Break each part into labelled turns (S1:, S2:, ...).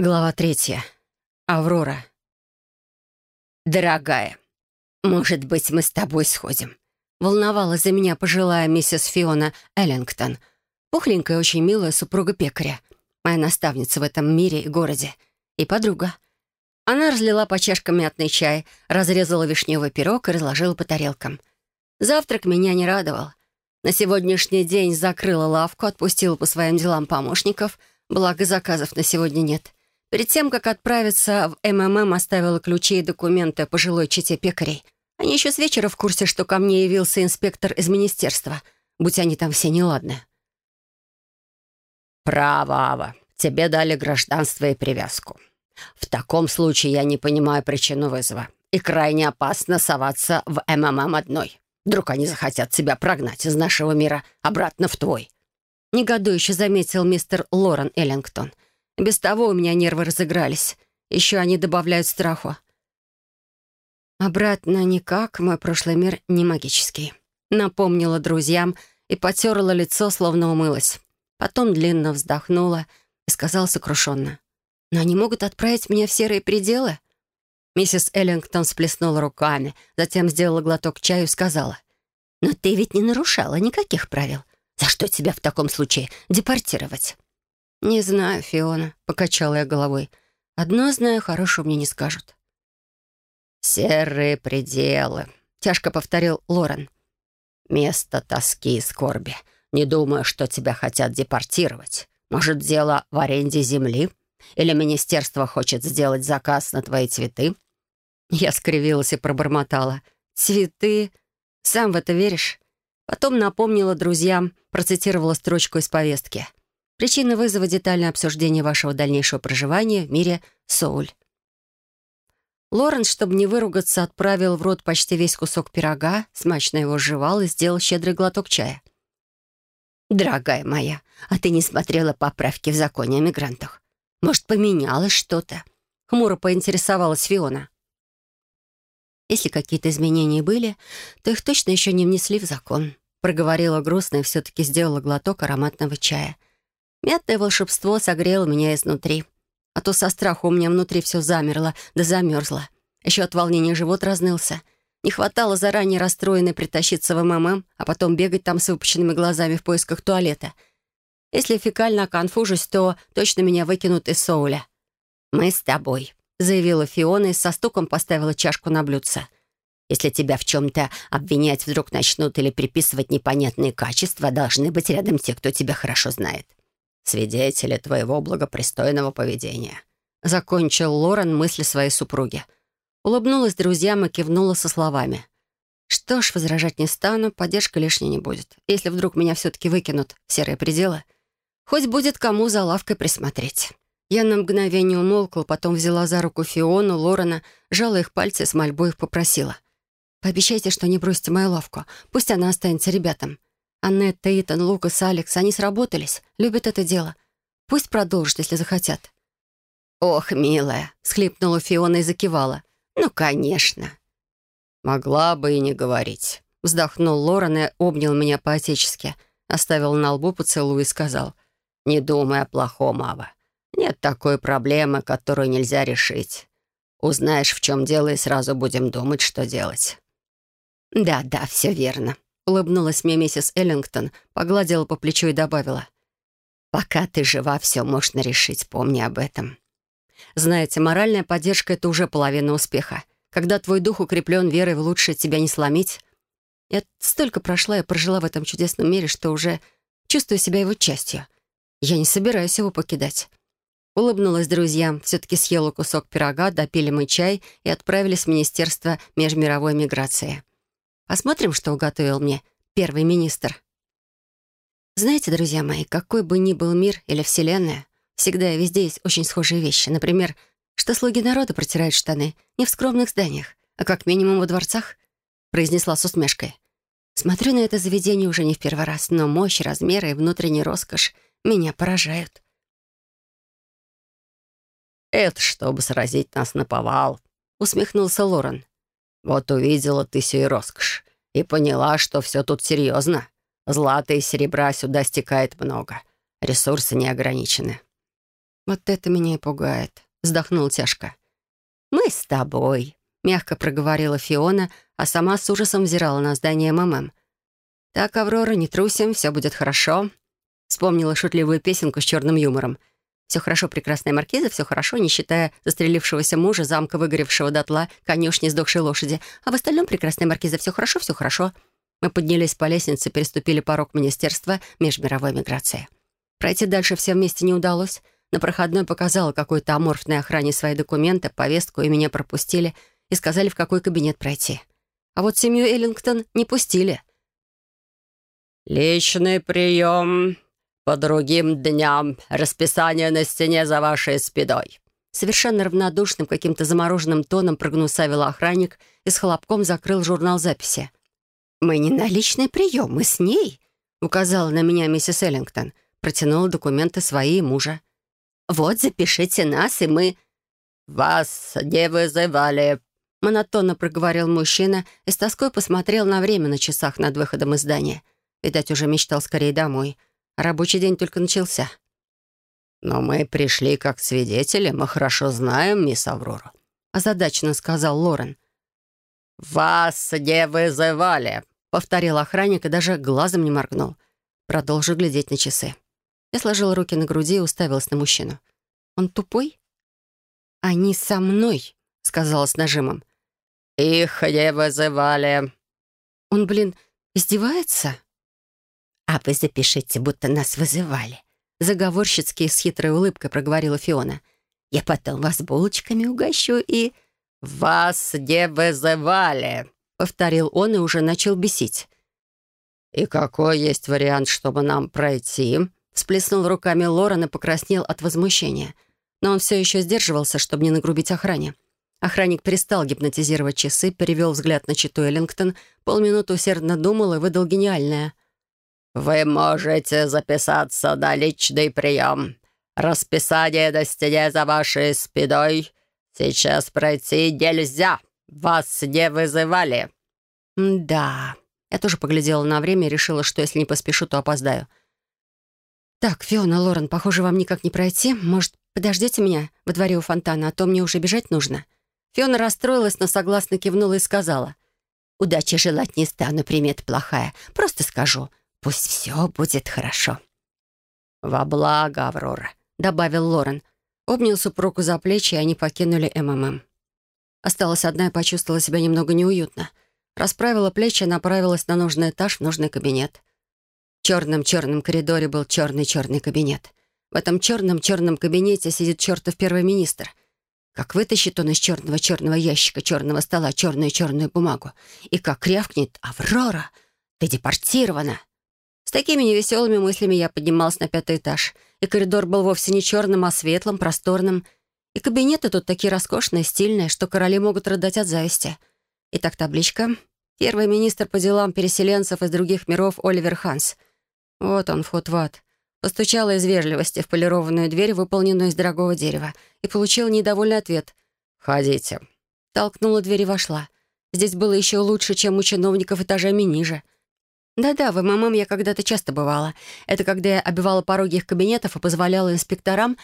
S1: Глава третья. Аврора. «Дорогая, может быть, мы с тобой сходим?» Волновалась за меня пожилая миссис Фиона Эллингтон, пухленькая, очень милая супруга пекаря, моя наставница в этом мире и городе, и подруга. Она разлила по чашкам мятный чай, разрезала вишневый пирог и разложила по тарелкам. Завтрак меня не радовал. На сегодняшний день закрыла лавку, отпустила по своим делам помощников, благо заказов на сегодня нет — Перед тем, как отправиться в МММ, оставила ключи и документы пожилой чете пекарей. Они еще с вечера в курсе, что ко мне явился инспектор из министерства, будь они там все неладны.
S2: «Право, Ава. Тебе дали гражданство и привязку. В таком случае я не понимаю причину вызова. И крайне опасно соваться в МММ одной. Вдруг они захотят тебя прогнать из нашего мира обратно в твой».
S1: Негодующе заметил мистер Лорен Эллингтон — без того у меня нервы разыгрались. Еще они добавляют страху. Обратно никак, мой прошлый мир не магический. Напомнила друзьям и потерла лицо, словно умылась. Потом длинно вздохнула и сказала сокрушенно. «Но они могут отправить меня в серые пределы?» Миссис Эллингтон сплеснула руками, затем сделала глоток чаю и сказала. «Но ты ведь не нарушала никаких правил. За что тебя в таком случае депортировать?» «Не знаю, Фиона», — покачала я головой. «Одно знаю, хорошего мне не скажут».
S2: «Серые пределы», — тяжко повторил Лорен. «Место тоски и скорби. Не думаю, что тебя хотят депортировать. Может, дело в аренде земли? Или министерство хочет сделать заказ на твои цветы?»
S1: Я скривилась и пробормотала. «Цветы? Сам в это веришь?» Потом напомнила друзьям, процитировала строчку из повестки — Причина вызова — детальное обсуждение вашего дальнейшего проживания в мире Соуль. Лоренс, чтобы не выругаться, отправил в рот почти весь кусок пирога, смачно его жевал и сделал щедрый глоток чая. «Дорогая моя, а ты не смотрела поправки в законе о мигрантах? Может, поменялось что-то?» Хмуро поинтересовалась Фиона. «Если какие-то изменения были, то их точно еще не внесли в закон», проговорила грустно и все-таки сделала глоток ароматного чая — Мятное волшебство согрело меня изнутри. А то со страху у меня внутри все замерло, да замерзло. Еще от волнения живот разнылся. Не хватало заранее расстроенной притащиться в МММ, а потом бегать там с выпученными глазами в поисках туалета. Если фекально оконфужусь, то точно меня выкинут из Соуля. «Мы с тобой», — заявила Фиона и со стуком поставила чашку на блюдце. «Если тебя в чем-то обвинять вдруг начнут или приписывать непонятные качества, должны быть рядом те, кто тебя хорошо знает свидетели твоего благопристойного поведения». Закончил Лорен мысли своей супруги. Улыбнулась друзьям и кивнула со словами. «Что ж, возражать не стану, поддержка лишней не будет. Если вдруг меня все-таки выкинут в серые пределы, хоть будет кому за лавкой присмотреть». Я на мгновение умолкла, потом взяла за руку Фиону, Лорена, жала их пальцы с мольбой их попросила. «Пообещайте, что не бросите мою лавку. Пусть она останется ребятам. Аннетта, Итан, Лукас, Алекс, они сработались, любят это дело. Пусть продолжат, если захотят». «Ох, милая!» — схлипнула Фиона и закивала. «Ну, конечно!»
S2: «Могла бы и не говорить».
S1: Вздохнул Лорен и обнял меня по-отечески, оставил на лбу поцелуй и сказал.
S2: «Не думай о плохом, Ава. Нет такой проблемы, которую нельзя решить. Узнаешь, в чем дело, и сразу будем думать, что делать».
S1: «Да-да, все верно», Улыбнулась мне миссис Эллингтон, погладила по плечу и добавила. «Пока ты жива, все можно решить, помни об этом». Знаете, моральная поддержка — это уже половина успеха. Когда твой дух укреплен верой в лучшее тебя не сломить. Я столько прошла и прожила в этом чудесном мире, что уже чувствую себя его частью. Я не собираюсь его покидать. Улыбнулась друзьям, все-таки съела кусок пирога, допили мы чай и отправились в Министерство межмировой миграции. Посмотрим, что уготовил мне первый министр. Знаете, друзья мои, какой бы ни был мир или вселенная, всегда и везде есть очень схожие вещи. Например, что слуги народа протирают штаны не в скромных зданиях, а как минимум во дворцах, произнесла с усмешкой. Смотрю на это заведение уже не в первый раз, но мощь, размеры и внутренняя роскошь меня поражают.
S2: «Это чтобы сразить нас на повал», — усмехнулся Лорен. Вот увидела ты сию роскошь и поняла, что все тут серьезно. Злата и серебра сюда стекает много. Ресурсы не ограничены.
S1: «Вот это меня и пугает», — вздохнул тяжко.
S2: «Мы с тобой», — мягко проговорила Фиона, а сама с ужасом взирала на здание МММ.
S1: «Так, Аврора, не трусим, все будет хорошо», — вспомнила шутливую песенку с черным юмором. «Все хорошо, прекрасная маркиза, все хорошо, не считая застрелившегося мужа, замка, выгоревшего дотла, конюшни, сдохшей лошади. А в остальном, прекрасная маркиза, все хорошо, все хорошо». Мы поднялись по лестнице, переступили порог Министерства межмировой миграции. Пройти дальше все вместе не удалось — на проходной показала какой-то аморфной охране свои документы, повестку, и меня пропустили, и сказали, в какой кабинет пройти. А вот семью Эллингтон не пустили.
S2: «Личный прием по другим дням. Расписание на стене за вашей спидой».
S1: Совершенно равнодушным, каким-то замороженным тоном прогнусавил охранник и с хлопком закрыл журнал записи. «Мы не на личный прием, мы с ней», — указала на меня миссис Эллингтон. Протянула документы свои и мужа. «Вот, запишите нас, и мы...»
S2: «Вас не вызывали», —
S1: монотонно проговорил мужчина и с тоской посмотрел на время на часах над выходом из здания. Видать, уже мечтал скорее домой. Рабочий день только начался.
S2: «Но мы пришли как свидетели, мы хорошо знаем мисс Аврору», —
S1: озадаченно сказал Лорен.
S2: «Вас не вызывали», —
S1: повторил охранник и даже глазом не моргнул. Продолжил глядеть на часы. Я сложила руки на груди и уставилась на мужчину. «Он тупой?» «Они со мной», — сказала с нажимом.
S2: «Их не вызывали».
S1: «Он, блин, издевается?»
S2: «А вы запишите, будто нас вызывали», —
S1: заговорщицки с хитрой улыбкой проговорила Фиона.
S2: «Я потом вас булочками угощу и...» «Вас не вызывали», — повторил он и уже начал бесить. «И какой есть вариант, чтобы нам пройти?»
S1: Всплеснул руками Лорен и покраснел от возмущения. Но он все еще сдерживался, чтобы не нагрубить охране. Охранник перестал гипнотизировать часы, перевел взгляд на читу Эллингтон, полминуты усердно думал и выдал гениальное.
S2: «Вы можете записаться на личный прием. Расписание на стене за вашей спиной. Сейчас пройти нельзя. Вас не вызывали».
S1: «Да». Я тоже поглядела на время и решила, что если не поспешу, то опоздаю. «Так, Фиона, Лорен, похоже, вам никак не пройти. Может, подождете меня во дворе у фонтана, а то мне уже бежать нужно?» Фиона расстроилась, но согласно кивнула и сказала.
S2: «Удачи желать не стану, примет плохая. Просто скажу, пусть все будет хорошо».
S1: «Во благо, Аврора», — добавил Лорен. Обнял супругу за плечи, и они покинули МММ. Осталась одна и почувствовала себя немного неуютно. Расправила плечи и направилась на нужный этаж в нужный кабинет черном-черном коридоре был черный-черный кабинет. В этом черном-черном кабинете сидит чертов первый министр. Как вытащит он из черного-черного ящика черного стола черную-черную бумагу. И как рявкнет «Аврора! Ты депортирована!» С такими невеселыми мыслями я поднимался на пятый этаж. И коридор был вовсе не черным, а светлым, просторным. И кабинеты тут такие роскошные, стильные, что короли могут рыдать от зависти. Итак, табличка. Первый министр по делам переселенцев из других миров Оливер Ханс — вот он, вход в ад. Постучала из вежливости в полированную дверь, выполненную из дорогого дерева, и получила недовольный ответ.
S2: «Входите».
S1: Толкнула дверь и вошла. Здесь было еще лучше, чем у чиновников этажами ниже. Да-да, в МММ я когда-то часто бывала. Это когда я обивала пороги их кабинетов и позволяла инспекторам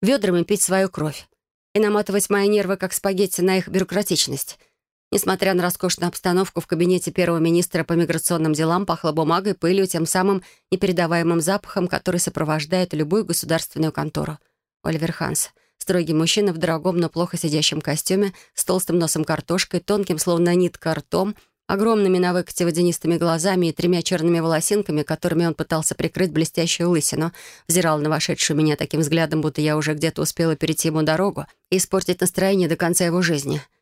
S1: ведрами пить свою кровь и наматывать мои нервы, как спагетти, на их бюрократичность. Несмотря на роскошную обстановку, в кабинете первого министра по миграционным делам пахло бумагой, пылью, тем самым непередаваемым запахом, который сопровождает любую государственную контору. Оливер Ханс. Строгий мужчина в дорогом, но плохо сидящем костюме, с толстым носом картошкой, тонким, словно нитка, ртом, огромными на выкате водянистыми глазами и тремя черными волосинками, которыми он пытался прикрыть блестящую лысину, взирал на вошедшую меня таким взглядом, будто я уже где-то успела перейти ему дорогу и испортить настроение до конца его жизни —